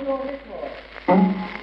Vamos ver